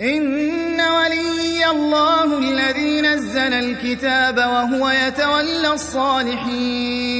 إن ولي الله الذي نزل الكتاب وهو يتولى الصالحين.